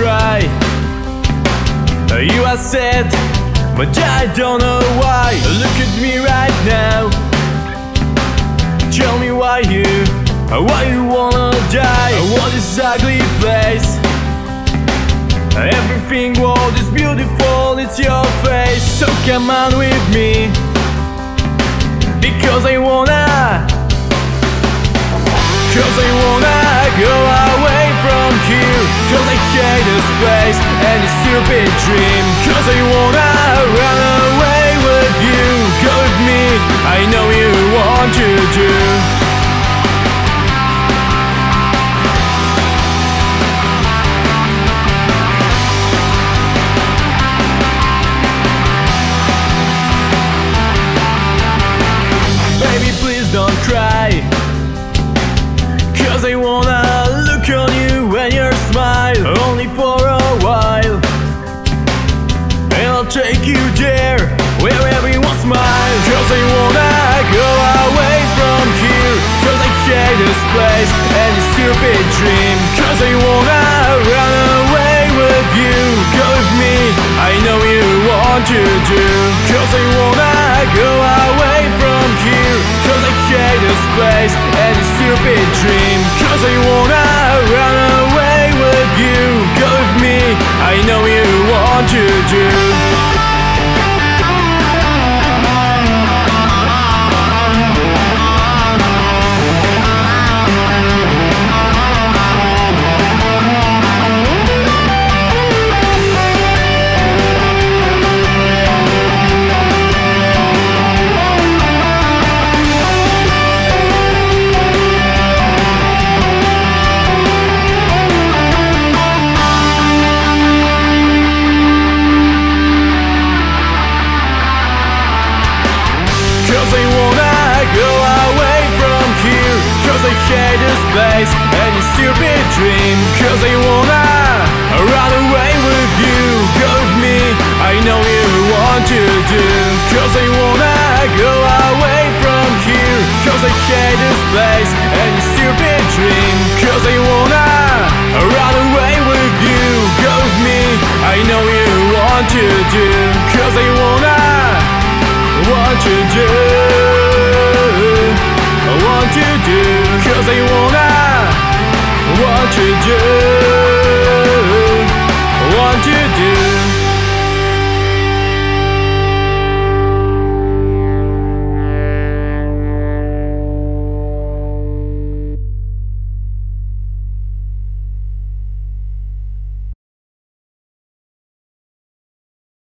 cry. You are sad, but I don't know why. Look at me right now. Tell me why you, why you wanna die? What this ugly place? Everything, what is beautiful, it's your face. So come on with me. I wanna look on you when you smile Only for a while. And I'll take you there Where everyone smiles. Cause I wanna go away from here. Cause I hate this place And this stupid dream. Cause I wanna run away with you. Go with me, I know you want to do. Cause I wanna go away from here. Cause I hate this place to do Cause I hate this place and this stupid dream. Cause I wanna run away with you. Go with me, I know you want to do. Cause I wanna go away from here Cause I hate this place